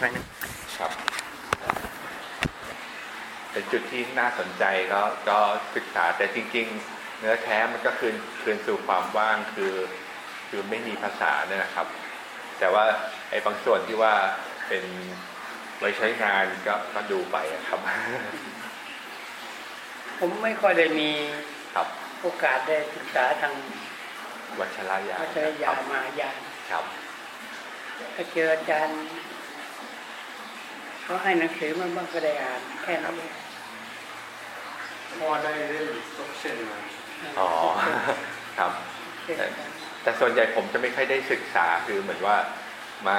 หน่อยนึงครับ เป็นจุดที่น่าสนใจก็ก็ศึกษาแต่จริง ๆ เนื้อแท้มันก็คืนคืนสู่ความว่างคือ คือไม่มีภาษาเนี่ยนะครับ แต่ว่าไอ้บางส่วนที่ว่าเป็นไว้ใช้งานก็ก็ดูไปอะครับ ผมไม่ค่อยได้มีครับโอกาสได้ศึกษาทางวัชรยานวัชรยานมายานครับถ้าเจออาจารย์ เขาให้หนังสือมาบ้างก็ได้อ่านแค่นั้นเองพ่อได้เล่นตกเช่นมาอ๋อครับเช่นกันแต่ส่วนใหญ่ผมจะไม่ค่อยได้ศึกษาคือเหมือนว่ามา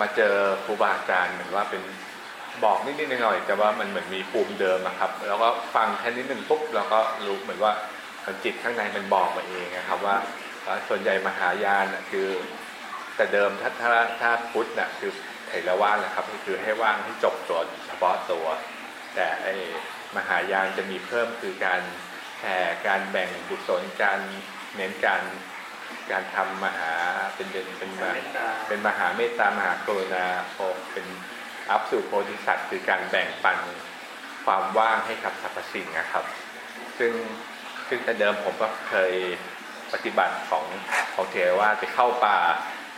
มาเจอครูบาอาจารย์เหมือนว่าเป็นบอกนิดๆหน่อยๆแต่ว่ามันเหมือนมีภูมิเดิมอะครับ แล้วก็ฟังแค่นิดหนึ่งปุ๊บเราก็รู้เหมือนว่าจิตข้างในมันบอกมาเองนะครับ ว่าว่าส่วนใหญ่มหายานน่ะคือ แต่เดิมถ้าถ้าถ้าพุทธน่ะคือ เถรว่างนะครับก็คือให้ว่างให้จบตัวเฉพาะตัว แต่ไอ้มหายานจะมีเพิ่มคือการแผ่การแบ่งบุศลการเน้นการการทำมหาเป็นเป็นเป็นมาเป็นมหาเมตตามหากรุณาโพเป็นอัพสู่โพธิสัตว์คือการแบ่งปันความว่างให้กับสรรพสิ่งนะครับ ซึ่งซึ่งแต่เดิมผมก็เคยปฏิบัติของของเทรว่าไปเข้าป่า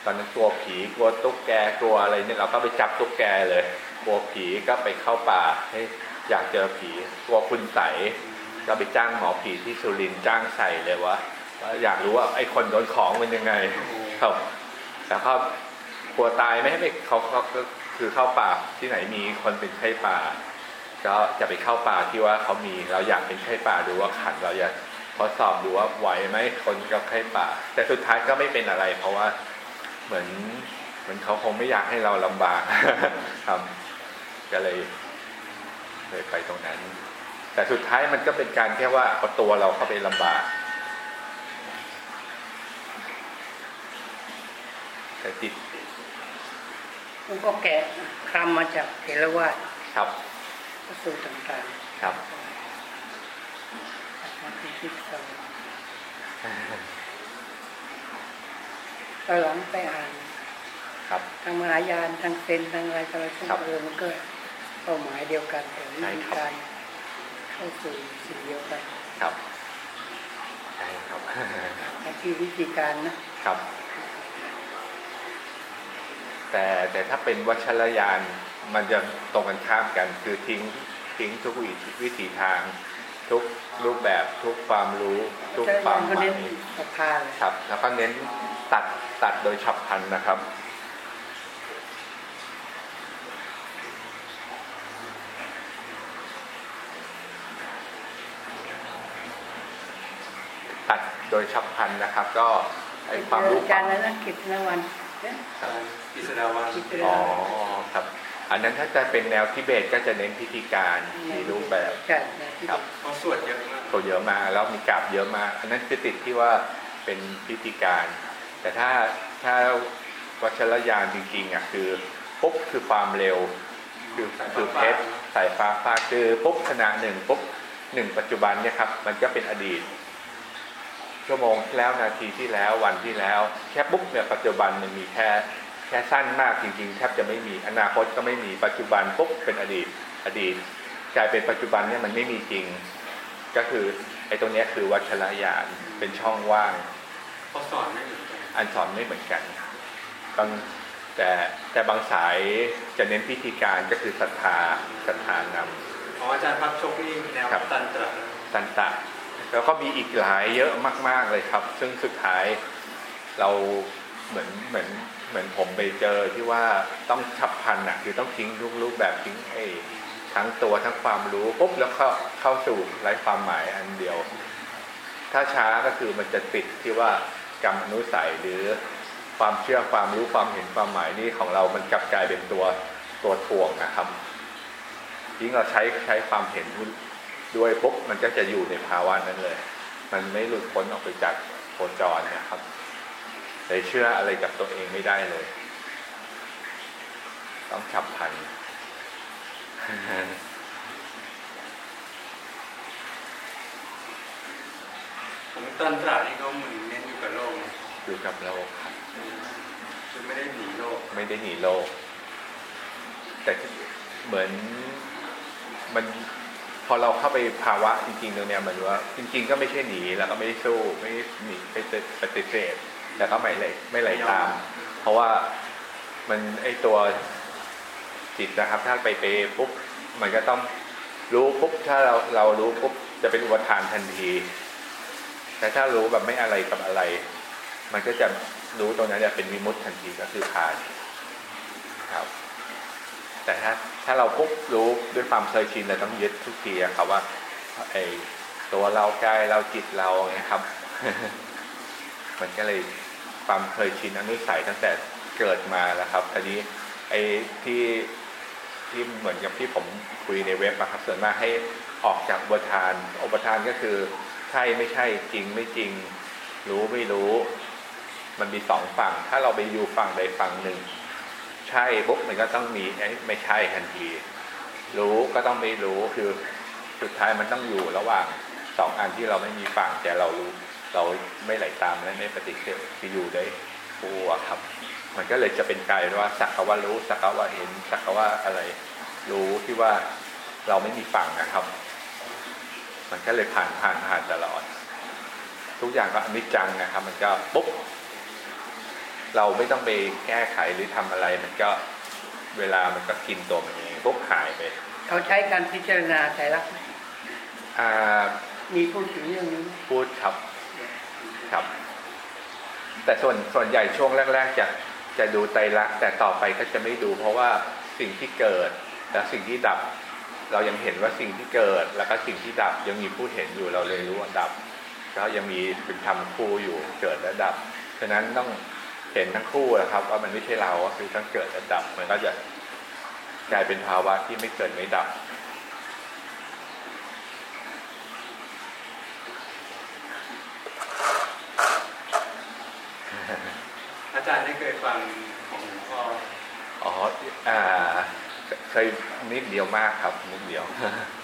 อนนั้นกลัวผีกลัวตุ๊กแกกลัวอะไรเนี่ยเราก็ไปจับตุ๊กแกเลยกลัวผีก็ไปเข้าป่าให้อยากเจอผีกลัวคุณใสก็ไปจ้างหมอผีที่สุรินจ้างใส่เลยว่าว่าอยากรู้ว่าไอ้คนโดนของเป็นยังไงครับแต่ก็กลัวตายไม่ให้ไปเขาเขาก็คือเข้าป่าที่ไหนมีคนเป็นไข้ป่า ก็จะไปเข้าป่าที่ว่าเขามีเราอยากเป็นไข้ป่าดูว่าขันเราอยากทดสอบดูว่าไหวไหมคนกับไข้ป่า แต่สุดท้ายก็ไม่เป็นอะไร เพราะว่า เหมือนเหมือนเขาคงไม่อยากให้เราลำบากครับก็เลยเลยไปตรงนั้น แต่สุดท้ายมันก็เป็นการแค่ว่าเอาตัวเราเข้าไปลำบากแต่จิตผมก็แกะคำมาจากเทรวาสครับพระสูตรต่างครับๆมาพิจิตร ตอนหลังไปอ่านครับ ทางมหายานทางเซนทางอะไรต่ออะไรพวกครับเออมันก็เป้าหมายเดียวกันแต่วิใช่ธีครับการเข้าสู่สิ่งเดียวกันครับใช่ครับแต่ที่วิธีการนะครับ แต่แต่ถ้าเป็นวัชรยานมันจะตรงกันข้ามกัน คือทิ้งทิ้งทุกวิถีวิถีทาง ทุกรูปแบบทุกความรู้ ทุกแต่ความก็หมาเน้นยศรัทธาเลยครับ แล้วก็เน้น ตัดตัดโดยฉับพลันนะครับ ตัดโดยฉับพลันนะครับ ก็ไอความรู้อาจารย์นั้นนะกิตนวันเนี่ยครับกิษดาวันกิตนอ๋อวันครับ อันนั้นถ้าจะเป็นแนวทิเบตก็จะเน้นพิธีการมีรูปแบบใช่ใช่ที่ครับเขาสวดเยอะมากตัวเยอะมากแล้วมีกราบเยอะมาก อันนั้นคือติดที่ว่าเป็นพิธีการ แต่ถ้าถ้าวัชรยานจริงๆอะคือปุ๊บคือความเร็ว คือคือเพชรสายฟ้าฟาดคือปุ๊บขณะหนึ่งปุ๊บหนึ่งปัจจุบันเนี่ยครับ มันก็เป็นอดีต ชั่วโมงที่แล้วนาทีที่แล้ววันที่แล้ว แค่ปุ๊บเนี่ยปัจจุบันมันมีแค่แค่สั้นมากจริงๆแทบจะไม่มีอนาคตก็ไม่มีปัจจุบันปุ๊บเป็นอดีตอดีตกลายเป็นปัจจุบันเนี่ยมันไม่มีจริง ก็คือไอ้ตรงเนี้ยคือวัชรยานเป็นช่องว่างเขาสอนไม่เหมือนกัน อันสอนไม่เหมือนกันบางแต่แต่บางสายจะเน้นพิธีการก็คือศรัทธาศรัทธานำของอาจารย์พักชกนี่แนวครับตันตระตันตะ แล้วก็มีอีกหลายเยอะมาก ๆเลยครับ ซึ่งสุดท้ายเราเหมือนเหมือนเหมือนผมไปเจอที่ว่าต้องฉับพลันอะคือต้องทิ้งรูปรูปแบบทิ้งไอ้ทั้งตัวทั้งความรู้ปุ๊บแล้วเข้าเข้าสู่ไร้ความหมายอันเดียว ถ้าช้าก็คือมันจะติดที่ว่า กรรมอนุสัยหรือความเชื่อความรู้ความเห็นความหมายนี่ของเรามันกลับกลายเป็นตัวตัวถ่วงนะครับยิ่งเราใช้ใช้ความเห็นด้วยปุ๊บมันก็จะอยู่ในภาวะนั้นเลย มันไม่หลุดพ้นออกไปจากโคจรนะครับเลยเชื่ออะไรกับตัวเองไม่ได้เลย ต้องฉับพลันของตันตระนี่เขาเหมือนเน้น อยู่กับโลกนะอยู่กับเราครับคือไม่ได้หนีโลก ไม่ได้หนีโลก แต่เหมือนมันพอเราเข้าไปภาวะจริง ๆ ตรงเนี้ยหมือนว่า จริง ๆ ก็ไม่ใช่หนีแล้วก็ไม่ได้สู้ไม่ได้หนีไปปฏิเสธแล้วก็ไม่ไหลไม่ไหลตาม เพราะว่ามันไอตัวจิตนะครับ ถ้าไปเปปุ๊บมันก็ต้องรู้ปุ๊บถ้าเราเรารู้ปุ๊บจะเป็นอุปทานทันที แต่ถ้ารู้แบบไม่อะไรกับอะไร มันก็จะรู้ตรงนั้นจะเป็นวิมุตติทันทีก็คือผ่านครับ แต่ถ้าถ้าเราปุ๊บรู้ด้วยความเคยชินเราต้องยึดทุกทีครับว่าไอตัวเรากายเราจิตเราเนี่ยครับ มันก็เลยความเคยชินอนุสัยตั้งแต่เกิดมาแล้วครับทีนี้ไอ้ที่ที่เหมือนกับที่ผมคุยในเว็บนะครับส่วนมากให้ออกจากอุปทานอุปทานก็คือ ใช่ไม่ใช่จริงไม่จริง รู้ไม่รู้ มันมีสองฝั่ง ถ้าเราไปอยู่ฝั่งใดฝั่งหนึ่ง ใช่ปุ๊บมันก็ต้องมีไม่ใช่ทันที รู้ก็ต้องไม่รู้คือสุดท้ายมันต้องอยู่ระหว่างสองอันที่เราไม่มีฝั่งแต่เรารู้ เราไม่ไหลตามและไม่ปฏิเสธที่อยู่ได้ปูอะครับ มันก็เลยจะเป็นกลายว่าสักว่ารู้สักว่าเห็นสักว่าอะไร รู้ที่ว่าเราไม่มีฝั่งนะครับ มันก็เลยผ่านผ่านผ่านตลอด ทุกอย่างก็อนิจจังนะครับ มันก็ปุ๊บ เราไม่ต้องไปแก้ไขหรือทำอะไรมันก็เวลามันก็กินตัวมันเองปุ๊บหายไปเขาใช้การพิจารณาไตรลักษณ์ไหมอ่ามีพูดถึงเรื่องนี้ไหมพูดครับครับ แต่ส่วนส่วนใหญ่ช่วงแรก ๆ จะจะดูไตรลักษณ์แต่ต่อไปก็จะไม่ดู เพราะว่าสิ่งที่เกิดและสิ่งที่ดับ เรายังเห็นว่าสิ่งที่เกิด แล้วก็สิ่งที่ดับยังมีผู้เห็นอยู่เราเลยรู้ว่าดับ ก็ยังมีเป็นธรรมคู่อยู่เกิดและดับฉะนั้นต้องเห็นทั้งคู่นะครับ ว่ามันไม่ใช่เราก็คือทั้งเกิดและดับ มันก็จะกลายเป็นภาวะที่ไม่เกิดไม่ดับ อาจารย์ได้เคยฟังของหลวงพ่ออ๋ออ่าเคยนิดเดียวมากครับ นิดเดียว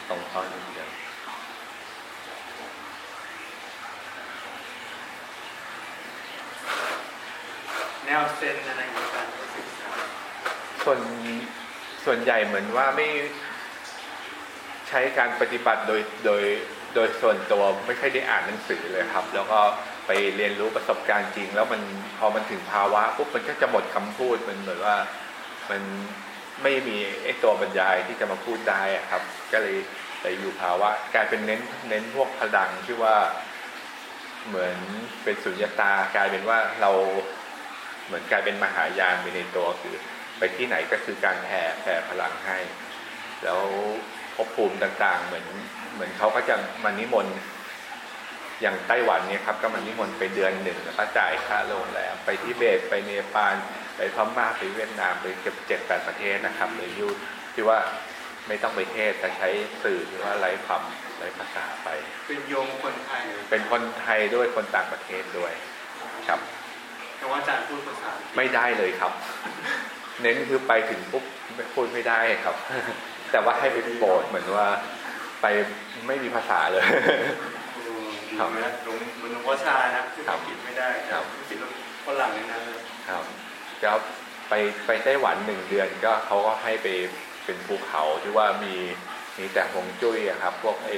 ตรงข้อนิด เดียวแนวเซนอะไรอย่างเงี้ยอารศึกษาส่วนส่วนใหญ่เหมือนว่าไม่ใช้การปฏิบัติโดยโดยโดยส่วนตัวไม่ค่อยได้อ่านหนังสือเลยครับ แล้วก็ไปเรียนรู้ประสบการณ์จริง แล้วมันพอมันถึงภาวะปุ๊บมันก็จะหมดคำพูดมันเหมือนว่ามันไม่มีไอ้ตัวบรรยายที่จะมาพูดได้อะครับ ก็เลยไปอยู่ภาวะกลายเป็นเน้นเน้นพวกพลังที่ว่าเหมือนเป็นสุญญตากลายเป็นว่าเรา เหมือนกลายเป็นมหายานไปในตัวคือไปที่ไหนก็คือการแผ่แผ่พลังให้ แล้วภพภูมิต่างๆ เหมือนเหมือนเขาก็จะมานิมนต์อย่างไต้หวันเนี่ยครับก็มานิมนต์ไปเดือนหนึ่งแล้วก็จ่ายค่าโรงแรมไปทิเบตไปเนปาลไปพม่าไปเวียดนามไปเกือบเจ็ดแปดประเทศนะครับเลยยูที่ว่าไม่ต้องไปเทศแต่ใช้สื่อหรือว่าไร้คำไร้ภาษาไป เป็นโยมคนไทย เป็นคนไทยด้วยคนต่างประเทศด้วยครับ แต่ว่าอาจารย์พูดภาษาอังกฤษไม่ได้เลยครับ เน้นคือไปถึงปุ๊บไม่พูดไม่ได้ครับ แต่ว่าให้ไปโปรดเหมือนว่าไปไม่มีภาษาเลยอืมครับนะหลวงเหมือนหลวงพ่อชานะพูดอังกฤษไม่ได้ครับพูดฝรั่งเลยนะครับก็ไปไปไต้หวันหนึ่งเดือนก็เขาก็ให้ไปเป็นภูเขาที่ว่ามีมีแต่หงจุ้ยอะครับ พวกไอ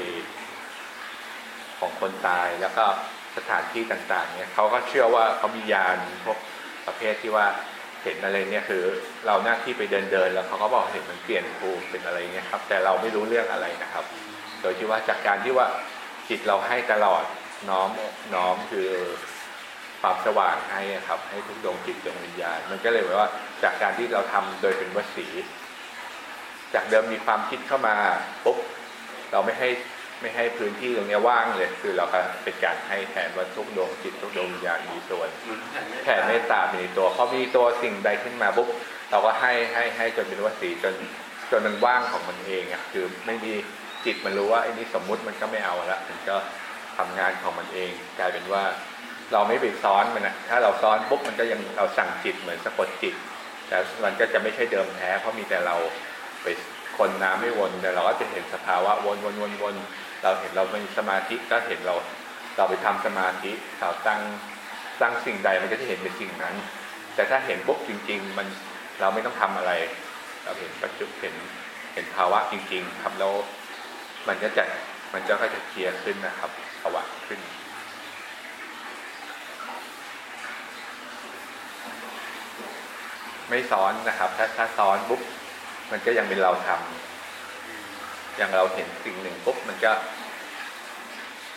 ของคนตายแล้วก็ สถานที่ต่างๆเนี่ยเขาก็เชื่อว่าเขามียานพวกประเภทที่ว่าเห็นอะไรเนี่ยคือเราหน้าที่ไปเดินเดินๆแล้วเขาก็บอกเห็นมันเปลี่ยนภูมิเป็นอะไรเงี้ยครับ แต่เราไม่รู้เรื่องอะไรนะครับ โดยที่ว่าจากการที่ว่าจิตเราให้ตลอดน้อมน้อมคือความสว่างให้ครับ ให้ทุกดวงจิตดวงวิญญาณ มันก็เลยแบบว่าจากการที่เราทำโดยเป็นวสี จากเดิมมีความคิดเข้ามาปุ๊บเราไม่ให้ ไม่ให้พื้นที่ตรงเนี้ยว่างเลย คือเราก็เป็นการให้แทนว่าทุกดวงจิตทุกดวงวิญญาณมีส่วนเหมือนแผ่แผ่เมตตามีตัวเขามีตัวสิ่งใดขึ้นมาปุ๊บเราก็ให้ให้ให้จนเป็นวสีจนจนมันว่างของมันเองอะคือไม่มีจิตมันรู้ว่าไอ้นี่สมมุติมันก็ไม่เอาละมันก็ทำงานของมันเอง กลายเป็นว่า เราไม่ไปซ้อนมันนะถ้าเราซ้อนปุ๊บมันก็ยังเราสั่งจิตเหมือนสะกดจิต แต่มันก็จะไม่ใช่เดิมแท้ เพราะมีแต่เราไปคนน้ำไม่วนแต่เราก็จะเห็นสภาวะวนวนวนวน เราเห็นเราไมีสมาธิก็เห็นเราเราไปทำสมาธิเราตั้งตั้งสิ่งใดมันก็จะเห็นเป็นสิ่งนั้น แต่ถ้าเห็นปุ๊บจริง ๆ มันเราไม่ต้องทำอะไร เราเห็นปัจจุเห็นเห็นภาวะจริง ๆ ครับแล้วมันก็จะมันจะก็จะเคลียร์ขึ้นนะครับภาวะขึ้นไม่ซ้อนนะครับ ถ้าถ้าซ้อนปุ๊บมันก็ยังเป็นเราทำ อย่างเราเห็นสิ่งหนึ่งปุ๊บมันก็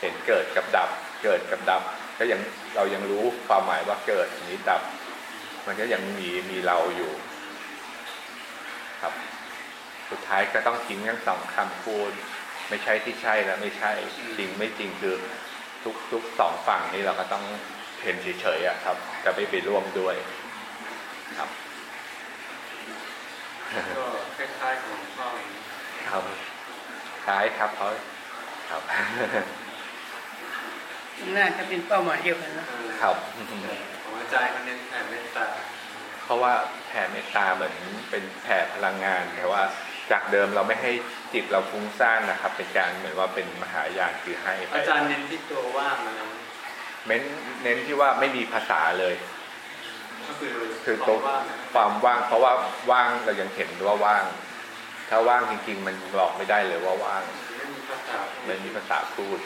เห็นเกิดกับดับ เกิดกับดับ ก็ยังเรายังรู้ความหมายว่าเกิดอันนี้ดับ มันก็ยังมีมีเราอยู่ ครับ สุดท้ายก็ต้องทิ้งทั้งสองคำพูดไม่ใช่ที่ใช่และไม่ใช่จริงไม่จริงคือทุกทุกสองฝั่งนี้เราก็ต้องเห็นเฉยๆอะครับ จะไม่ไปร่วมด้วยครับก็คล้ายๆของหลวงพ่ออย่างนี้ครับ คล้ายครับเขาครับน่าจะเป็นเป้าหมายเดียวกันนะเออครับของอาจารย์เขาเน้นแผ่เมตตาเพราะว่าแผ่เมตตาเหมือนเป็นแผ่พลังงานแต่ว่าจากเดิมเราไม่ให้จิตเราฟุ้งซ่านนะครับ เป็นการเหมือนว่าเป็นมหายานคือให้ไปอาจารย์เน้นที่ตัวว่างอะไรนะเน้นเน้นที่ว่าไม่มีภาษาเลยก็คือคือขตรองงว่างนะความว่าง เพราะว่าว่างเรายังเห็นว่าว่าง ถ้าว่างจริง ๆ มันบอกไม่ได้เลยว่าว่างไม่มีภาษาไม่มีภาษาพูด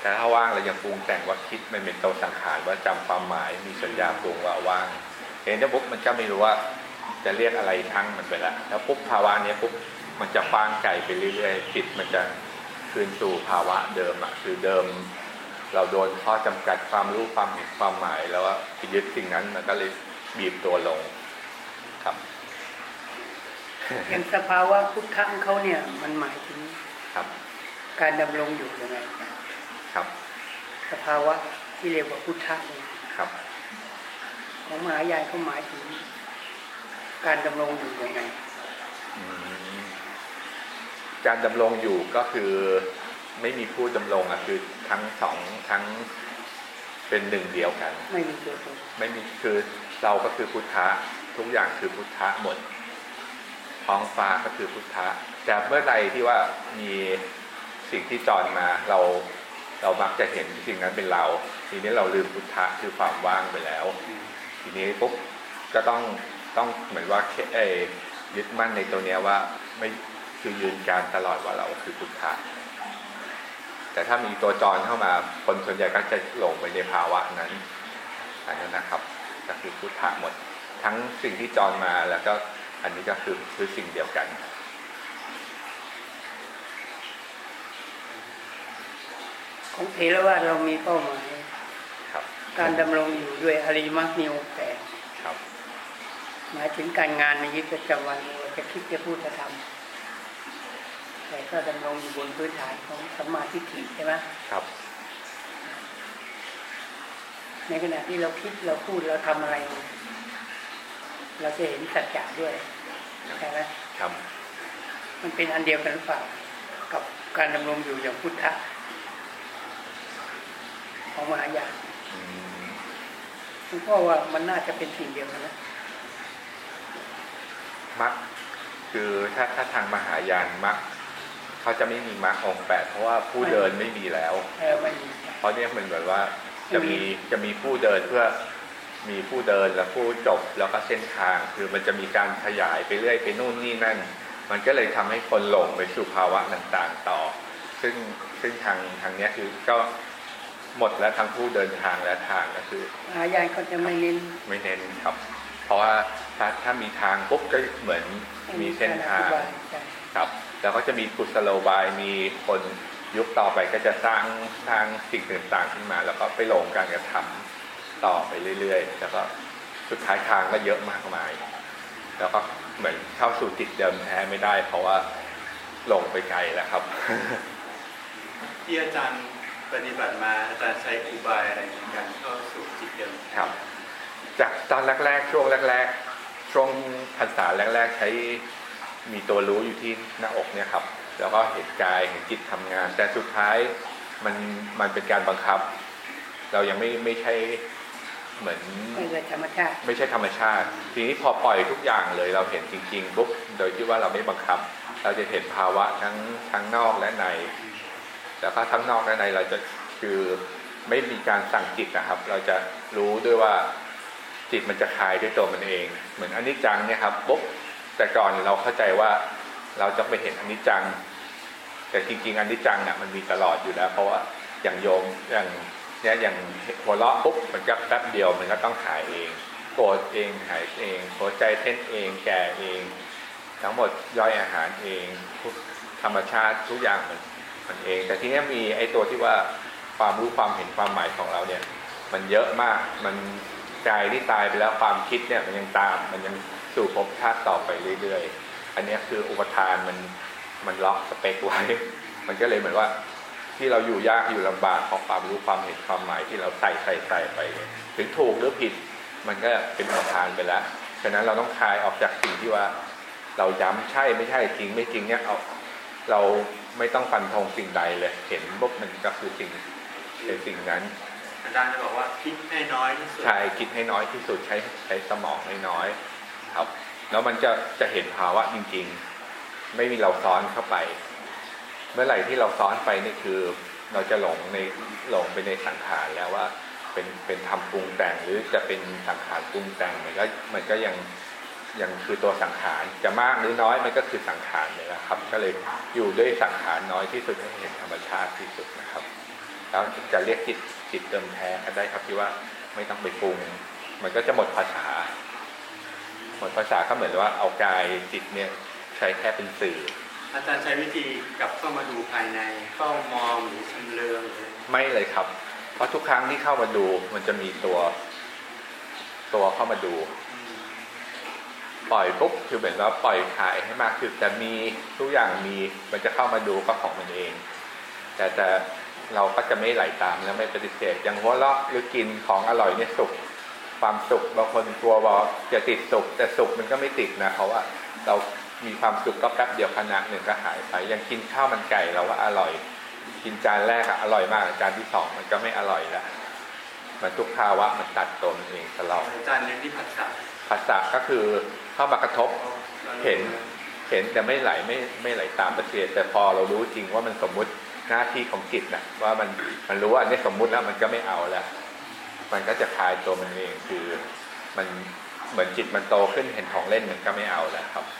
แต่ถ้าว่างเรายังปรุงแต่งว่าคิดมันเป็นตัวสังขารว่าจำความหมายมีสัญญาปรุงว่าว่างเห็นแล้วปุ๊บมันก็ไม่รู้ว่าจะเรียกอะไรทั้งมันไปแล้วแล้วปุ๊บภาวะเนี้ยปุ๊บมันจะฟางไก่ไปเรื่อยๆจิตมันจะคืนสู่ภาวะเดิมอะคือเดิม เราโดนข้อจำกัดความรู้ความเห็นความหมายแล้วว่าไปยึดสิ่งนั้นมันก็เลยบีบตัวลงครับ อย่างสภาวะพุทธะของเขาเนี่ย มันหมายถึงครับ การดำรงอยู่ยังไงครับ สภาวะที่เรียกว่าพุทธะเนี่ยครับ ของมหายานเขาหมายถึง การดำรงอยู่ยังไงอืมการดำรงอยู่ก็คือไม่มีผู้ดำรงอะคือทั้งสองทั้งเป็นหนึ่งเดียวกัน ไม่มีตัวตนไม่มีคือเราก็คือพุทธะทุกอย่างคือพุทธะหมด ท้องฟ้าก็คือพุทธะ แต่เมื่อใดที่ว่ามีสิ่งที่จรมาเราเรามักจะเห็นสิ่งนั้นเป็นเรา ทีนี้เราลืมพุทธะคือความว่างไปแล้ว ทีนี้ปุ๊บก็ต้องต้องเหมือนว่าเออยึดมั่นในตัวเนี้ยว่าไม่คือยืนการตลอดว่าเราคือพุทธะแต่ถ้ามีตัวจรเข้ามาคนส่วนใหญ่ก็จะหลงไปในภาวะนั้นอันนั้นนะครับก็คือพุทธะหมด ทั้งสิ่งที่จรมาแล้วก็ อันนี้ก็คือคือสิ่งเดียวกัน ของเทรวาสเรามีเป้าหมายครับ การดำรงอยู่ด้วยอริยมรรคมีองค์แปดครับ หมายถึงการงานในชีวิตประจำวันเราจะคิดจะพูดจะทำแต่ก็ดำรงอยู่บนพื้นฐานของสัมมาทิฏฐิใช่ไหมครับในขณะที่เราคิดเราพูดเราทำอะไร เราจะเห็นสัจจะด้วยใช่ไหมครับมันเป็นอันเดียวกันหรือเปล่า กับการดำรงอยู่อย่างพุทธะของมหายานอืมคุณพ่อว่ามันน่าจะเป็นสิ่งเดียวกันนะมักคือถ้าถ้าทางมหายานมักเขาจะไม่มีมักองค์แปดเพราะว่าผู้เดินไม่มีแล้วเออไม่มีเพราะเนี่ยเหมือนแบบว่าจะไม่มีมีจะมีผู้เดินเพื่อ มีผู้เดินและผู้จบแล้วก็เส้นทาง คือมันจะมีการขยายไปเรื่อยไปนู่นนี่นั่น มันก็เลยทำให้คนหลงไปสู่ภาวะต่างๆต่อ ซึ่งซึ่งทางทางเนี้ยคือก็หมดแล้วทั้งผู้เดินทางและทางก็คือมหายานก็จะไม่เน้นไม่เน้นครับ เพราะว่าถ้าถ้ามีทางปุ๊บก็เหมือนมีเส้นทางกรอธิบยใช่ครับ แล้วก็จะมีกุศโลบายมีคนยุคต่อไปก็จะสร้างสร้างสิ่งต่างๆขึ้นมา แล้วก็ไปลงการกระทำ ต่อไปเรื่อยๆ แล้วก็สุดท้ายทางก็เยอะมากมาย แล้วก็เหมือนเข้าสู่จิตเดิมแท้ไม่ได้ เพราะว่าลงไปไกลแล้วครับ ที่อาจารย์ปฏิบัติมาอาจารย์ใช้อุบายอะไรในการเข้าสู่จิตเดิมครับ จากตอนแรกๆ ช่วงแรก ๆ ช่วงพรรษาแรก ๆ ใช้มีตัวรู้อยู่ที่หน้าอกเนี่ยครับ แล้วก็เห็นกายเห็นจิตทำงาน แต่สุดท้ายมันมันเป็นการบังคับ เรายังไม่ไม่ใช่ เหมือนไม่ใช่ธรรมชาติ ไม่ใช่ธรรมชาติ ทีนี้พอปล่อยทุกอย่างเลยเราเห็นจริงๆปุ๊บโดยที่ว่าเราไม่บังคับ เราจะเห็นภาวะทั้งทั้งนอกและใน แล้วก็ทั้งนอกและในเราจะคือไม่มีการสั่งจิตนะครับ เราจะรู้ด้วยว่าจิตมันจะคลายด้วยตัวมันเอง เหมือนอนิจจังเนี่ยครับปุ๊บแต่ก่อนเราเข้าใจว่าเราจะไปเห็นอนิจจัง แต่จริงๆอนิจจังเนี่ยมันมีตลอดอยู่แล้ว เพราะว่าอย่างโยมอย่าง เนี่ยอย่างหัวเราะปุ๊บมันก็แป๊บเดียวมันก็ต้องหายเอง โกรธเองหายเองหัวใจเต้นเองแก่เอง ทั้งหมดย่อยอาหารเองธรรมชาติทุกอย่างมันมันเอง แต่ที่นี้มีไอ้ตัวที่ว่าความรู้ความเห็นความหมายของเราเนี่ย มันเยอะมากมันกายที่ตายไปแล้วความคิดเนี่ยมันยังตามมันยังสู่ภพชาติต่อไปเรื่อยๆ อันนี้คืออุปทานมันมันล็อกสเปคไว้ มันก็เลยเหมือนว่า ที่เราอยู่ยากอยู่ลำบากเพราะความรู้ความเห็นความหมายที่เราใส่ใส่ใส่ไปเนี่ยถึงถูกหรือผิดมันก็เป็นอุปทานไปแล้วฉะนั้นเราต้องคลายออกจากสิ่งที่ว่า เราย้ำใช่ไม่ใช่จริงไม่จริงเนี่ยเอาเราไม่ต้องฟันธงสิ่งใดเลยเห็นปุ๊บมันก็คือสิ่งเป็นสิ่งนั้นอาจารย์จะบอกว่าคิดให้น้อยที่สุดใช่คิดให้น้อยที่สุดใช้ใช้สมองให้น้อย ครับ แล้วมันจะจะเห็นภาวะจริง ๆ ไม่มีเราซ้อนเข้าไป เมื่อไหร่ที่เราซ้อนไปนี่คือเราจะหลงในหลงไปในสังขารแล้วว่าเป็นเป็นทำปรุงแต่งหรือจะเป็นสังขารปรุงแต่งมันก็มันก็ยังยังคือตัวสังขารจะมากหรือน้อยมันก็คือสังขารเลยนะครับ ก็เลยอยู่ด้วยสังขารน้อยที่สุดให้เห็นธรรมชาติที่สุดนะครับ แล้วจะเรียกจิตจิตเติมแท้ก็ได้ครับที่ว่าไม่ต้องไปปรุง มันก็จะหมดภาษา หมดภาษาก็เหมือนว่าเอากายจิตเนี่ยใช้แค่เป็นสื่อ อาจารย์ใช้วิธีกลับเข้ามาดูภายในเฝ้ามองหรือชำเลืองหรือไม่เลยครับ เพราะทุกครั้งที่เข้ามาดูมันจะมีตัว ตัวเข้ามาดู ปล่อยปุ๊บคือเหมือนว่าปล่อยขายให้มากขึ้นแต่มีทุกอย่างมีมันจะเข้ามาดูก็ของมันเอง แต่แต่เราก็จะไม่ไหลตามและไม่ปฏิเสธอย่างหัวเราะหรือกินของอร่อยเนี่ยสุขความสุขบางคนกลัวว่าจะติดสุขแต่สุขมันก็ไม่ติดนะเพราะว่าเรา มีความสุขก็แป๊บเดียวขณะหนึ่งก็หายไปอย่างกินข้าวมันไก่เราว่าอร่อย กินจานแรกอะอร่อยมากจานที่สองมันก็ไม่อร่อยแล้วมันทุกภาวะมันตัดตัวมันเองตลอดอาจารย์เน้นที่ผัสสะภาษาก็คือเข้ามากระทบเห็นเห็นแต่ไม่ไหลไม่ไม่ไหลตามประเสียแต่พอเรารู้จริงว่ามันสมมุติหน้าที่ของจิตนะว่ามันมันรู้ว่าอันนี้สมมุติแล้วมันก็ไม่เอาแล้ว มันก็จะคลายตัวมันเองคือมันเหมือนจิตมันโตขึ้นเห็นของเล่นมันก็ไม่เอาแล้วครับครับ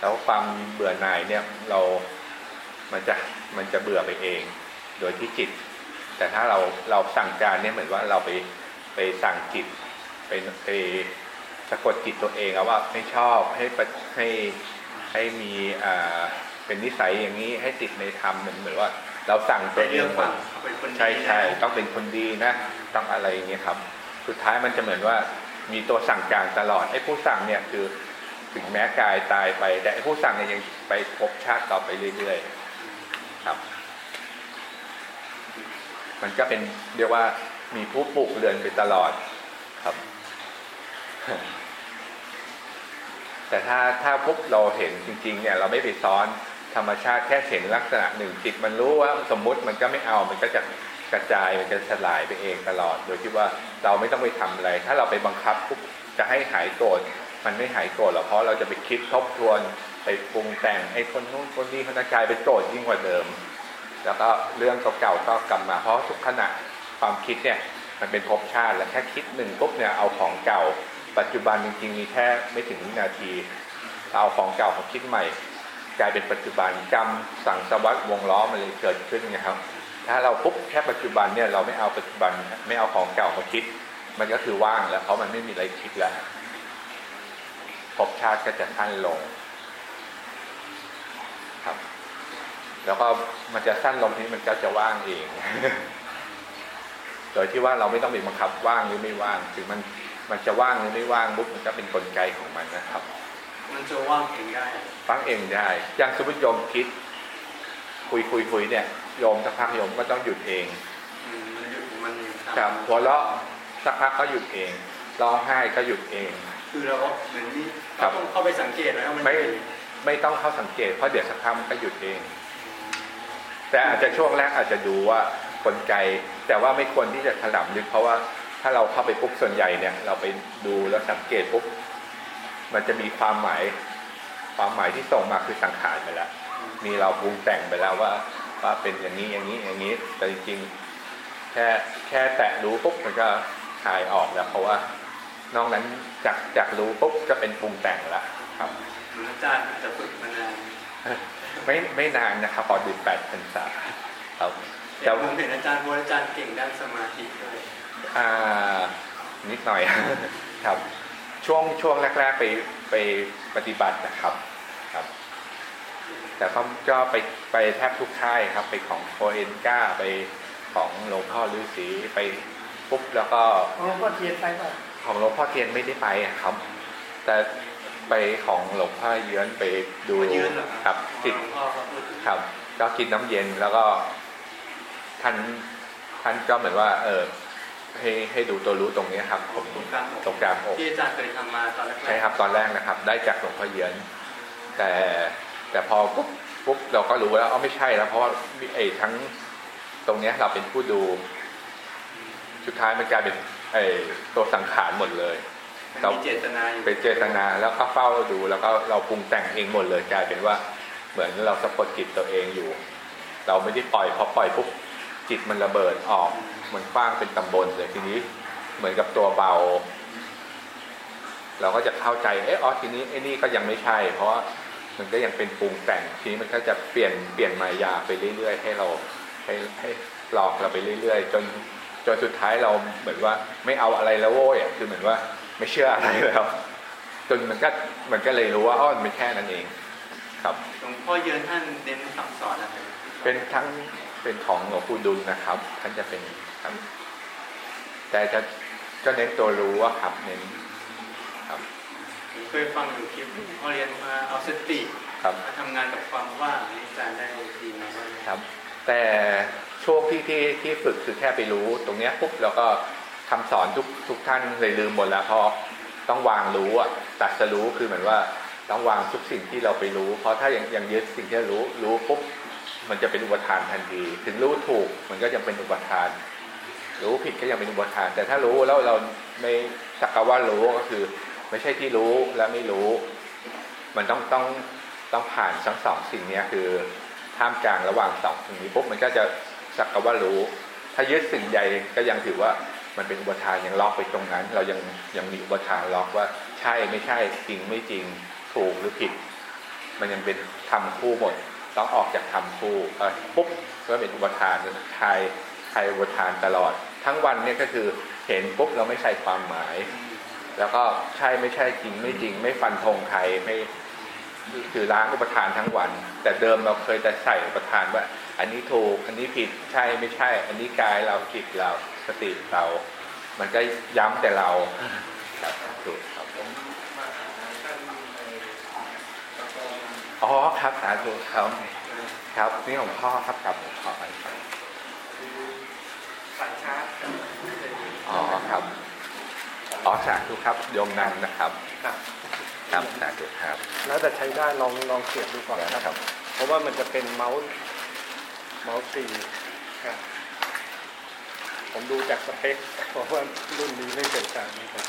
แล้วความเบื่อหน่ายเนี่ยเรามันจะมันจะเบื่อไปเอง โดยที่จิต แต่ถ้าเราเราสั่งการเนี่ยเหมือนว่าเราไปไปสั่งจิตไปไปสะกดจิตตัวเองอะว่าไม่ชอบให้ปะให้ให้มีอ่าเป็นนิสัยอย่างนี้ให้ติดในธรรมเหมือนเหมือนว่าเราสั่งตัวเอเรื่งองว่าฝั่งเขาเป็นคนดีใช่ใช่ต้องเป็นคนดีนะ ต้องอะไรอย่างเงี้ยครับ สุดท้ายมันจะเหมือนว่ามีตัวสั่งการตลอดไอ้ผู้สั่งเนี่ยคือ ถึงแม้กายตายไป แต่ผู้สั่งเนี่ยยังไปพบชาติต่อไปเรื่อยๆครับ มันก็เป็นเรียกว่ามีผู้ปลูกเรือนไปตลอดครับ แต่ถ้าถ้าพบเราเห็นจริง ๆ เนี่ย เราไม่ไปซ้อนธรรมชาติแค่เห็นลักษณะหนึ่งจิตมันรู้ว่าสมมุติมันก็ไม่เอามันก็จะกระจายมันจะสลายไปเองตลอด โดยที่ว่าเราไม่ต้องไปทำอะไร ถ้าเราไปบังคับปุ๊บจะให้หายโกรธ มันไม่หายโกรธหรอกเพราะเราจะไปคิดทบทวนไปปรุงแต่งไอ้คนนู้นคนนี้เขาจะกลายเป็นโกรธยิ่งกว่าเดิม แล้วก็เรื่องเก่าๆก็กลับมา เพราะทุกขณะความคิดเนี่ยมันเป็นภพชาติแล้วแค่คิดหนึ่งปุ๊บเนี่ยเอาของเก่า ปัจจุบันจริงๆมีแค่ไม่ถึงวินาทีเอาของเก่ามาคิดใหม่ กลายเป็นปัจจุบันกรรมสั่งสวัสดวงล้อมันเลยเกิดขึ้นไงครับ ถ้าเราปุ๊บแค่ปัจจุบันเนี่ยเราไม่เอาปัจจุบันไม่เอาของเก่ามาคิด มันก็คือว่างแล้วเพราะมันไม่มีอะไรคิดแล้ว ภพชาติก็จะสั้นลงครับ แล้วก็มันจะสั้นลงนี้มันก็จะว่างเอง โดยที่ว่าเราไม่ต้องไปบังคับว่างหรือไม่ว่างถึงมันมันจะว่างหรือไม่ว่างปุ๊บมันก็เป็นกลไกของมันนะครับ มันจะว่างเองได้ฟังเองได้ อย่างสมมติโยมคิด คุยคุยคุยเนี่ยโยมสักพักโยมก็ต้องหยุดเองอืมมันหยุดของมันเองครับครับหัวเราะสักพักก็หยุดเองร้องไห้ก็หยุดเอง คือเราก็เหมือนนี่ครัเราบต้องเข้าไปสังเกตแล้วมันไม่ไม่ต้องเข้าสังเกต เพราะเดี๋ยวสักพักมันก็หยุดเอง แต่อาจจะช่วงแรกอาจจะดูว่ากลไก แต่ว่าไม่ควรที่จะถลำลึกเพราะว่าถ้าเราเข้าไปปุ๊บส่วนใหญ่เนี่ย เราไปดูแล้วสังเกตปุ๊บมันจะมีความหมายความหมายที่ส่งมาคือสังขารไปแล้ว มีเราปรุงแต่งไปแล้วว่าว่าเป็นอย่างนี้อย่างนี้อย่างนี้ แต่จริงๆแค่แค่แตะรู้ปุ๊บมันก็หายออกแล้วเพราะว่า นอกนั้นจากจากรู้ปุ๊บจะเป็นปรุงแต่งละครับเหมือนอาจารย์อาจจะฝึกมานานไม่ไม่นานนะครับพอดีแปดพรรษาครับแต่ผมเห็นอาจารย์ว่าอาจารย์เก่งด้านสมาธิด้วยอ่านิดหน่อยครับช่วงช่วงแรก ๆ ไปไปปฏิบัตินะครับครับ แต่ก็ก็ไปไปแทบทุกค่ายครับ ไปของโคเอนก้าไปของหลวงพ่อฤาษีไปปุ๊บแล้วก็หลวงพ่อเทียนไปป่ะ ของหลวงพ่อเทียนไม่ได้ไปอะครับ แต่ไปของหลวงพ่อเยือนไปดูมายืนเหรอครับติติดดหลวงพ่อเขาพูดถึงครับ ก็กินน้ำเย็นแล้วก็ท่านท่านก็เหมือนว่า เออให้ให้ดูตัวรู้ตรงนี้ครับผมตรงกลางอกตรงกลางอกที่อาจารย์เคยทำมาตอนแรกๆใช่ครับตอนแรกนะครับ ได้จากหลวงพ่อเยือนแต่แต่พอปุ๊บปุ๊บเราก็รู้แล้วอ๋อไม่ใช่แล้ว เพราะว่าไอ้ทั้งตรงเนี้ยเราเป็นผู้ดู สุดท้ายมันกลายเป็น ไอ้ตัวสังขารหมดเลยมันมีเจตนาอยู่ไปเจตนาแล้วก็เฝ้าดูแล้วก็เราปรุงแต่งเองหมดเลยกลายเป็นว่าเหมือนเราสะกดจิตตัวเองอยู่ เราไม่ได้ปล่อยพอปล่อยปุ๊บจิตมันระเบิดออกมันกว้างเป็นตำบลเลยทีนี้เหมือนกับตัวเบา เราก็จะเข้าใจเอออ๋อทีนี้ไอ้นี่ก็ยังไม่ใช่ เพราะว่ามันก็ยังเป็นปรุงแต่งทีนี้มันก็จะเปลี่ยนเปลี่ยนมายาไปเรื่อยๆ ให้เราให้ให้หลอกเราไปเรื่อยๆ จน จนสุดท้ายเราเหมือนว่าไม่เอาอะไรแล้วโว้ยอะคือเหมือนว่าไม่เชื่ออะไรแล้ว จนมันก็มันก็เลยรู้ว่าอ้อมันเป็นแค่นั้นเอง ครับหลวงพ่อเยือนท่านเน้นสั่งสอนอะไรเป็นทั้งเป็นของหลวงปู่ดุลนะครับ ท่านจะเป็นครับ แต่จะก็เน้นตัวรู้อะครับเน้นครับผมเคยฟังอยู่คลิปหลวงพ่อเรียนมาเอาสติครับมาทำงานกับความว่างนี่อาจารย์ได้ดีมาบ้างไหมครับ แต่ ช่วงที่ที่ที่ฝึกคือแค่ไปรู้ ตรงเนี้ยปุ๊บแล้วก็คำสอนทุกทุกท่านเลยลืมหมดแล้วเพราะต้องวางรู้อะตัดสรู้คือเหมือนว่าต้องวางทุกสิ่งที่เราไปรู้ เพราะถ้ายังยังยึดสิ่งที่รารู้รู้ปุ๊บมันจะเป็นอุปทานทันที ถึงรู้ถูกมันก็ยังเป็นอุปทาน รู้ผิดก็ยังเป็นอุปทาน แต่ถ้ารู้แล้วเราไม่สักว่ารู้ก็คือ ไม่ใช่ที่รู้และไม่รู้ มันต้องต้องต้องผ่านทั้งสองสิ่งเนี้ยคือท่ามกลางระหว่างสองสิ่งนี้ปุ๊บมันก็จะ สักว่ารู้ ถ้ายึดสิ่งใดก็ยังถือว่ามันเป็นอุปทานยังล็อกไปตรงนั้น เรายังยังมีอุปทานล็อกว่าใช่ไม่ใช่จริงไม่จริงถูกหรือผิด มันยังเป็นทำคู่หมด ต้องออกจากทำคู่เออปุ๊บก็เป็นอุปทานคลายคลายอุปทานตลอด ทั้งวันเนี่ยก็คือเห็นปุ๊บเราไม่ใส่ความหมาย แล้วก็ใช่ไม่ใช่จริงไม่จริง ไม่ฟันธงใครไม่ คือล้างอุปทานทั้งวัน แต่เดิมเราเคยแต่ใส่อุปทานว่า อันนี้ถูกอันนี้ผิดใช่ไม่ใช่ อันนี้กายเราจิตเราสติเรา มันก็ย้ำแต่เราครับถูกครับอ๋อครับสาธุครับครับนี่ของพ่อครับกับของพ่อไปอ๋อครับอ๋อสาธุครับโยมนันนะครับ ครับครับสาธุครับแล้วแต่ใช้ได้ลองลองเสียบดูก่อนนะครับ เพราะว่ามันจะเป็นเมาส์เมาส์ตีครับผมดูจากสเปคเพราะว่ารุ่นนี้ไม่เป็นการนะครับ